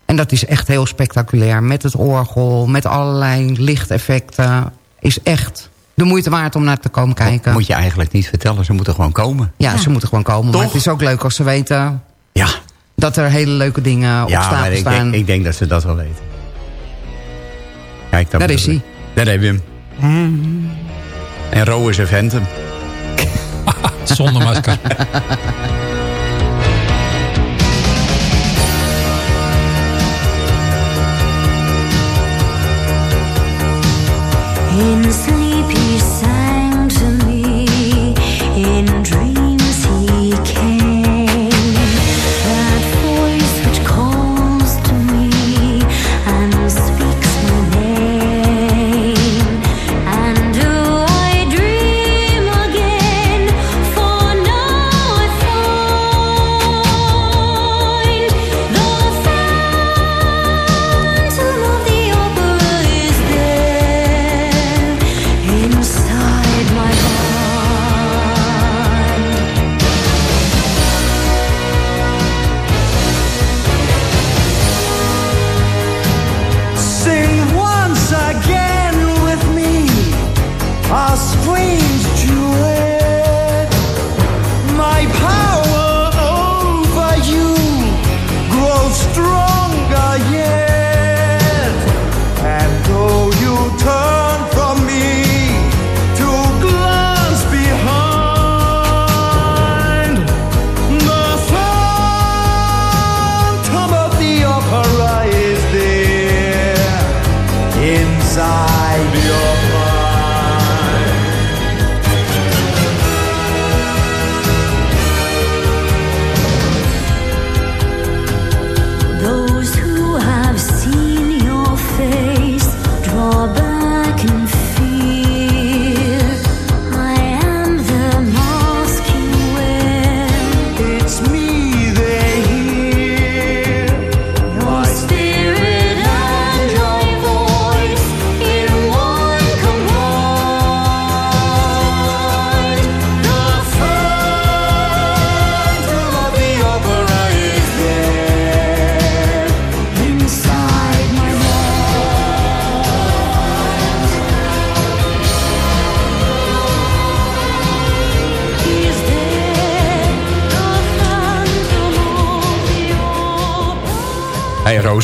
En dat is echt heel spectaculair. Met het orgel, met allerlei lichteffecten. Is echt de moeite waard om naar te komen kijken. Moet je eigenlijk niet vertellen, ze moeten gewoon komen. Ja, ze moeten gewoon komen. Toch? Maar het is ook leuk als ze weten Ja, dat er hele leuke dingen op ja stapel maar ik staan. denk, ik denk dat ze dat wel weten. Kijk, dat Daar is ik. Daar heb je hem. En Ro is een Phantom. Zonder masker. In sleep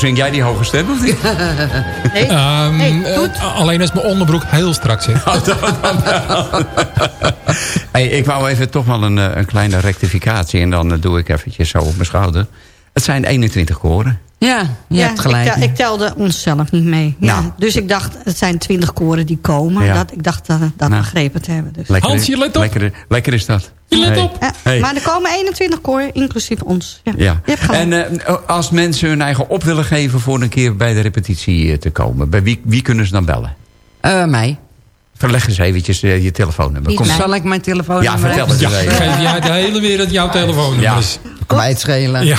zing jij die hoge stem of niet? Ehm, eh, alleen als mijn onderbroek heel strak zit. Hey, ik wou even toch wel een, eh, een kleine rectificatie. En dan eh, doe ik eventjes zo op mijn schouder. Het zijn 21 koren. Ja, je hebt gelijk. Ik, tel- ik telde onszelf niet mee. Ja. Nou. Dus ik dacht, het zijn twintig koren die komen. Ja. Dat, ik dacht dat, dat Nou. begrepen te hebben. Dus. Lekker, Hans, je let op. Lekker, lekker is dat. Let Hey. op. Ja, Hey. Maar er komen 21 koor, inclusief ons. Ja. Ja. En eh, als mensen hun eigen op willen geven voor een keer bij de repetitie eh, te komen, bij wie, wie kunnen ze dan bellen? Eh, mij. Verleg eens eventjes eh, je telefoonnummer. Kom. mij? Zal ik mijn telefoon Ja, vertel het Ja, even. geef jij de hele wereld jouw telefoonnummer. Ja. Dus. Kwijtschelen. Ja.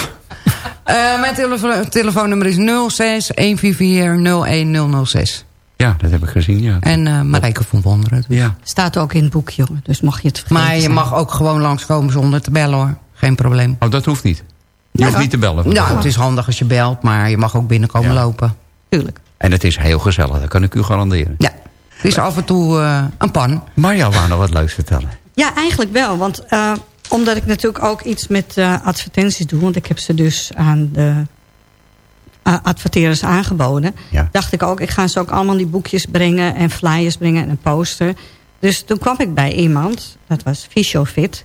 Eh, mijn telefo- telefoonnummer is 06 144 01006. Ja, dat heb ik gezien, ja. En eh Marijke van Wonderen. Ja. Staat ook in het boek, jongen. Dus mag je het vergeten Maar je zijn. mag ook gewoon langskomen zonder te bellen hoor. Geen probleem. Oh, dat hoeft niet. Je Ja. hoeft niet te bellen. Nou, het is handig als je belt, maar je mag ook binnenkomen Ja. lopen. Tuurlijk. En het is heel gezellig, dat kan ik u garanderen. Ja, het is af en toe eh, een pan. Marja wou nog wat leuks vertellen. Ja, eigenlijk wel. Want eh, omdat ik natuurlijk ook iets met eh, advertenties doe... want ik heb ze dus aan de uh, adverteerders aangeboden... Ja. dacht ik ook, ik ga ze ook allemaal die boekjes brengen... en flyers brengen en een poster. Dus toen kwam ik bij iemand, dat was Fysiofit...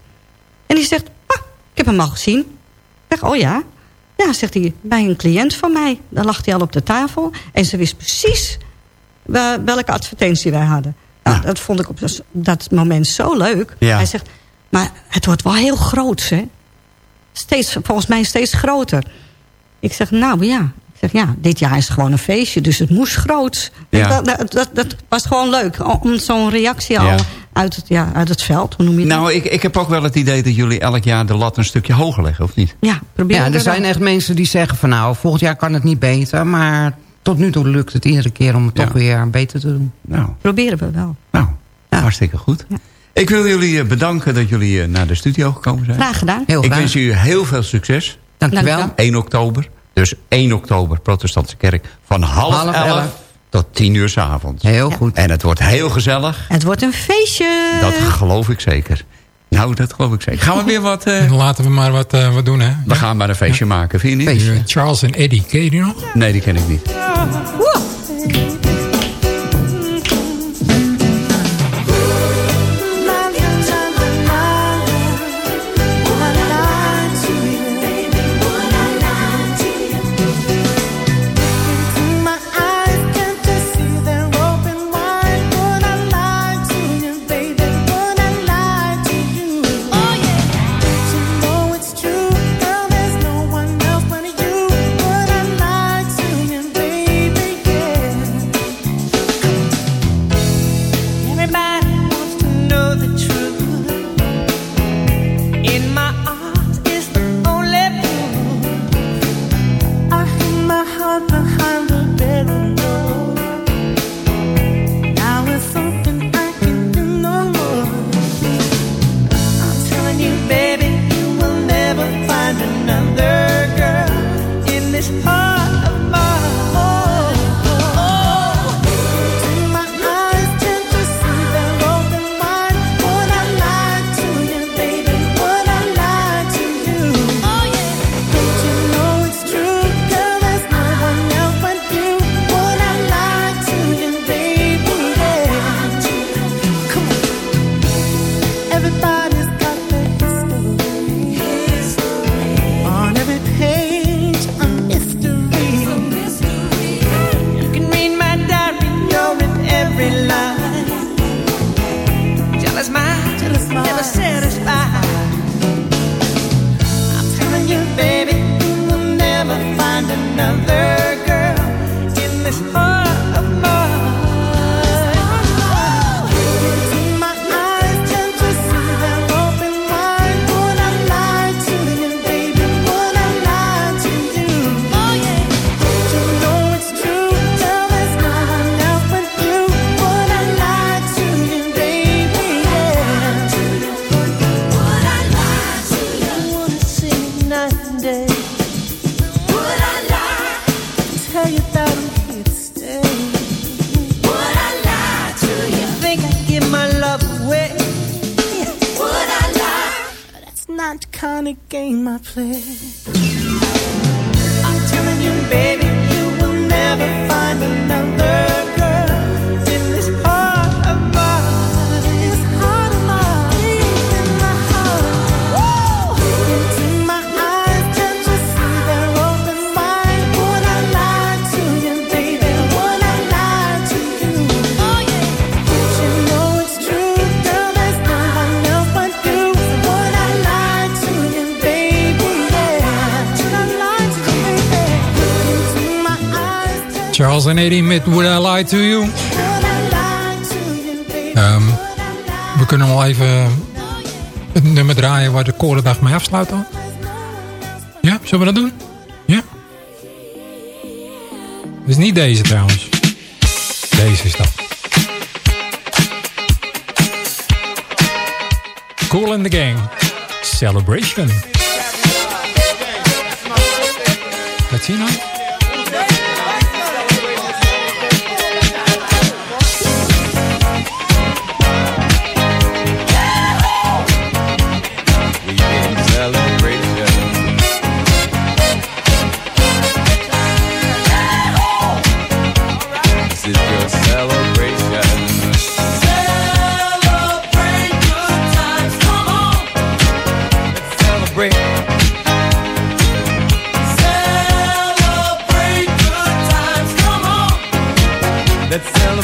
en die zegt, ah, ik heb hem al gezien. Ik zeg, oh ja? Ja, zegt hij, bij een cliënt van mij. Dan lag hij al op de tafel en ze wist precies... welke advertentie wij hadden. Nou, Ja. Dat vond ik op dat- dat moment zo leuk. Ja. Hij zegt, maar het wordt wel heel groot, hè? Steeds, volgens mij steeds groter. Ik zeg, nou ja. Ik zeg, ja, dit jaar is het gewoon een feestje, dus het moest groot. Ja. Dat, dat, dat, dat was gewoon leuk, om zo'n reactie al uit, het, ja, uit het veld, hoe noem je dat? Nou, ik, ik heb ook wel het idee dat jullie elk jaar de lat een stukje hoger leggen, of niet? ja, probeer Ja, er zijn echt mensen die zeggen van nou, volgend jaar kan het niet beter. Maar tot nu toe lukt het iedere keer om het Ja. toch weer beter te doen. Nou, Proberen we wel. nou Ja. hartstikke goed. Ik wil jullie eh, bedanken dat jullie eh, naar de studio gekomen zijn. Graag gedaan. Heel Ik graag. wens u heel veel succes. Dank je wel. Dankjewel. 1 oktober. Dus 1 oktober, Protestantse Kerk. Van half, Half 11 elf. tot 10 uur 's avonds. Heel goed. En het wordt heel gezellig. Het wordt een feestje. Dat geloof ik zeker. Nou, dat geloof ik zeker. Gaan we weer wat... eh, laten we maar wat, eh, wat doen, hè? we gaan maar een feestje maken, vind je niet? Feestje. Eh, Charles en Eddie, ken je die nog? Nee, die ken ik niet. 2018 met Would I Lie To You. Um, we kunnen al even het nummer draaien waar de korendag mee afsluit dan. Ja, zullen we dat doen? Ja. Het is niet deze trouwens. Deze is dat. Cool in the Gang. Celebration. Wat zie je?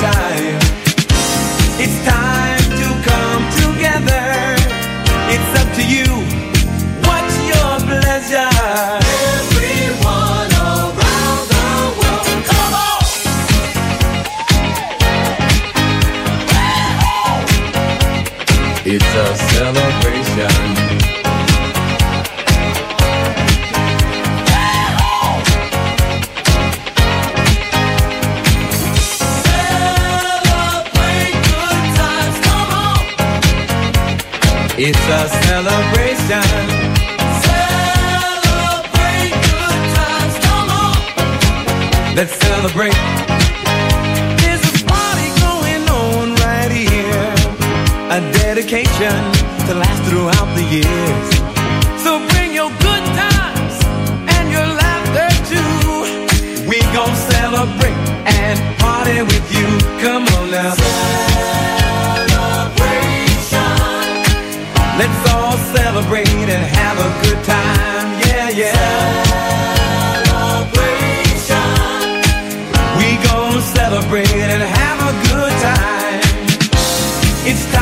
Time. It's time celebrate and have a good time. It's time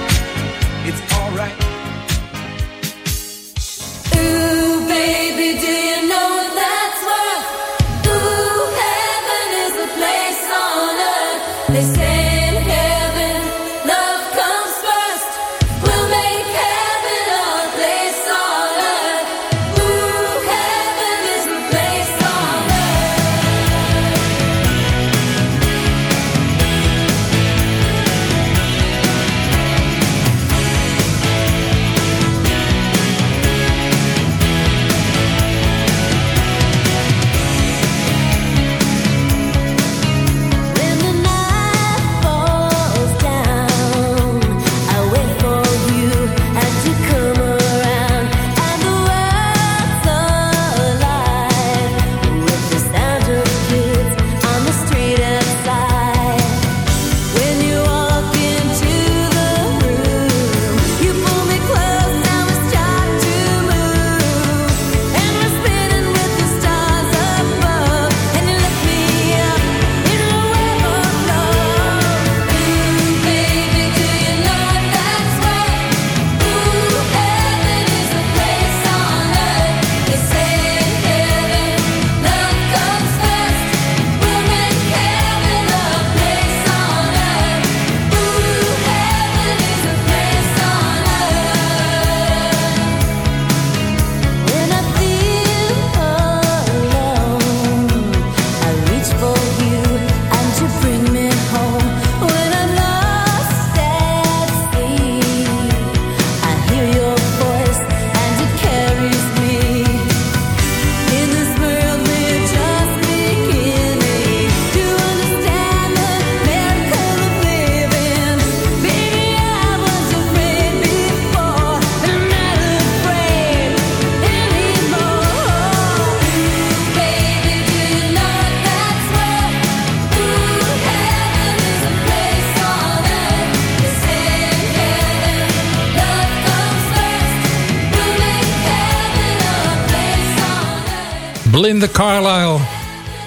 Belinda Carlisle.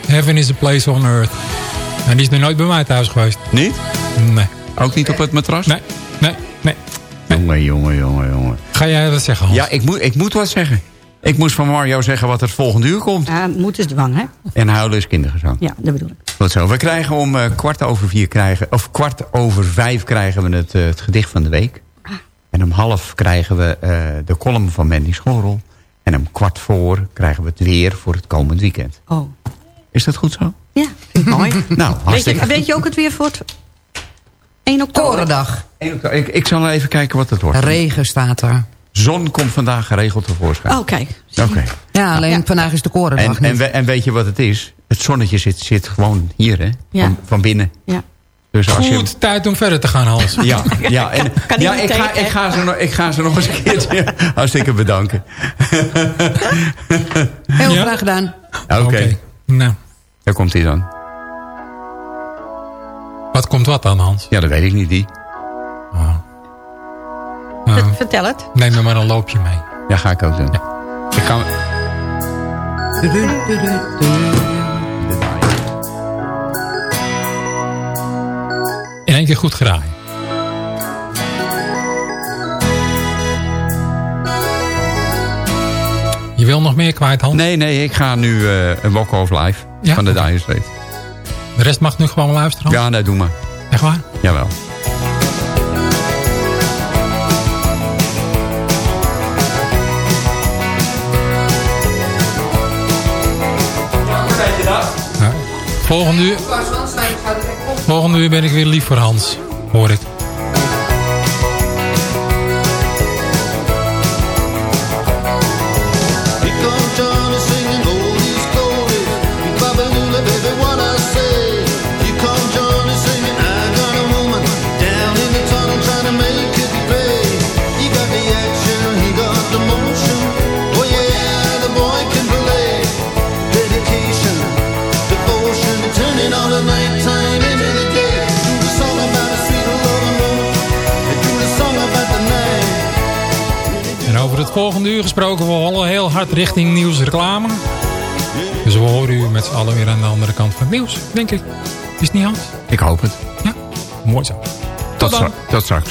Heaven is a place on earth. En die is nog nooit bij mij thuis geweest. Niet? Nee. Ook niet op het matras? Nee, nee, nee. Jongen, jongen, jongen, jongen. Ga jij dat zeggen, Hans? Ja, ik moet, ik moet wat zeggen. Ik moest van Mario zeggen wat er volgende uur komt. Ja, moet is dwang, hè? En huilen is kindergezang. Ja, dat bedoel ik. Wat zo. We krijgen om eh, kwart over vier krijgen, of kwart over vijf krijgen we het, eh, het gedicht van de week. En om half krijgen we eh, de column van Mandy Schorrel. En om kwart voor krijgen we het weer voor het komend weekend. Oh. Is dat goed zo? Ja, vind ik mooi. Nou, weet, hartstikke je, weet je ook het weer voor het 1 oktober? Korendag. Ik, ik zal even kijken wat het wordt. Regen staat er. Zon komt vandaag geregeld tevoorschijn. Oh, kijk. Oké. Ja, alleen vandaag is de Korendag En, en, niet. we- en weet je wat het is? Het zonnetje zit, zit gewoon hier, hè? Ja. Van, van binnen. Ja. Dus als je, Goed, tijd om verder te gaan, Hans. ja, ja, en, Kan ja ik, ga, ik, ga ze nog, ik ga ze nog eens een keertje hartstikke bedanken. Heel Ja? graag gedaan. Oké, Nou, daar komt hij dan. wat komt wat dan, Hans? Ja, dat weet ik niet, die. Nou, Ver- Vertel het. neem er maar een loopje mee. Ja, ga ik ook doen. Ik ga... één keer goed geraaid. Je wil nog meer kwijt, Hans? Nee, nee, ik ga nu eh, een walk over live Ja? van de Dire Straits. De rest mag nu gewoon luisteren, Hans? Ja, nee, doe maar. Echt waar? Jawel. Ja. Volgende uur, volgende uur ben ik weer lief voor Hans, hoor ik. Volgende uur gesproken, we rollen heel hard richting nieuwsreclame. Dus we horen u met z'n allen weer aan de andere kant van het nieuws, denk ik. Is het niet Hans? Ik hoop het. Ja, mooi zo. Tot, dan. stra- tot straks.